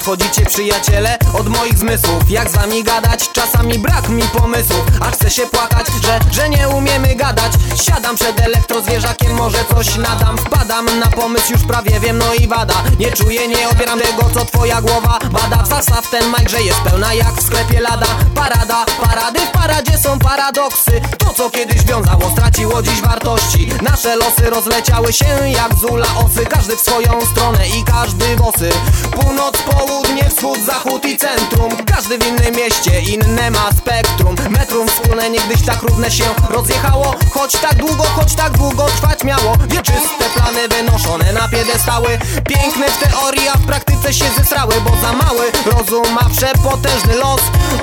odchodzicie przyjaciele od moich zmysłów. Jak z wami gadać? Czasami brak mi pomysłów. Aż chce się płakać, że, że nie umiemy gadać. Siadam przed elektrozwierzakiem, może coś nadam. Wpadam na pomysł, już prawie wiem, no i wada. Nie czuję, nie odbieram tego, co twoja głowa bada. Zastaw ten mic, że jest pełna jak w sklepie lada. Parada, parady w paradzie są paradoksy. To co kiedyś wiązało, straciło dziś wartości. Nasze losy rozleciały się jak zula osy. Każdy w swoją stronę i każdy bosy Północ, południe, wschód, zachód i centrum. Każdy w innym mieście, inne ma spektrum. Metrum wspólne niegdyś tak równe się rozjechało. Choć tak długo, choć tak długo trwać miało. Wieczyste plany wynoszone na piedestały. Piękne w teorii, a w praktyce się zesrały Bo za mały rozum ma przepotężny los.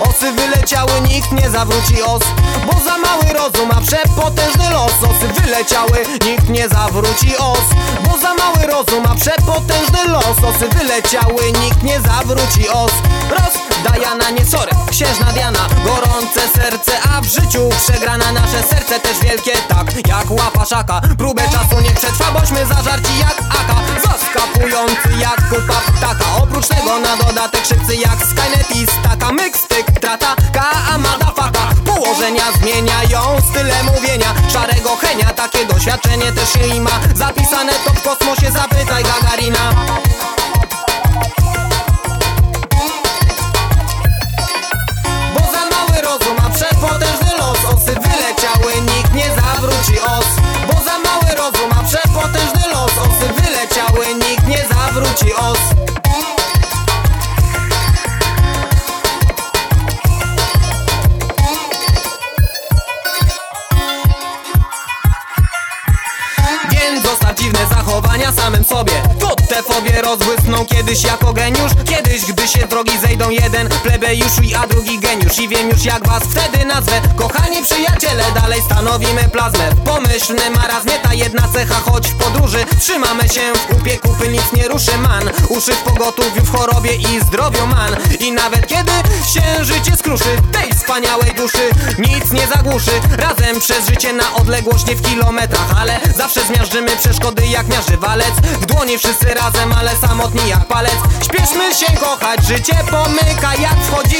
Osy wyleciały, nikt nie zawróci os Bo za mały rozum ma przepotężny los. Osy wyleciały, nikt nie zawróci os Bo za mały rozum ma przepotężny los. Osy wyleciały, nikt nie zawróci os Diana, nie sorry, księżna Diana Gorące serce, a w życiu przegrana Nasze serce też wielkie, tak jak łapa szaka. Próbę czasu nie przetrwa, bośmy zażarci jak aka. Zaskakujący jak kupa ptaka. Oprócz tego na dodatek szybcy jak Skynet i staka. Myk, styk, trata, ka, madafaka Położenia zmieniają style mówienia. Szarego henia, takie doświadczenie też się ma Zapisane to w kosmosie, zapytaj Gagarina los Osy wyleciały, nikt nie zawróci os. Więc zostaw dziwne zachowania samym sobie. To te fobie rozbłysną kiedyś jako geniusz. Kiedyś, gdy się drogi zejdą jeden plebejusz i a drugi geniusz. I wiem już jak was wtedy nazwę. Kochani przyjaciele, dalej stanowimy plazmę. W marazmie ta jedna cecha Choć w podróży trzymamy się. W kupie Kupy nic nie ruszy man. Uszy w pogotowiu, w chorobie i zdrowiu man. I nawet kiedy się życie skruszy Tej wspaniałej duszy nic nie zagłuszy. Razem przez życie na odległość nie w kilometrach Ale zawsze zmiażdżymy przeszkody jak miażdży walec W dłonie wszyscy razem, ale samotni jak palec. Śpieszmy się kochać, życie pomyka jak wchodzi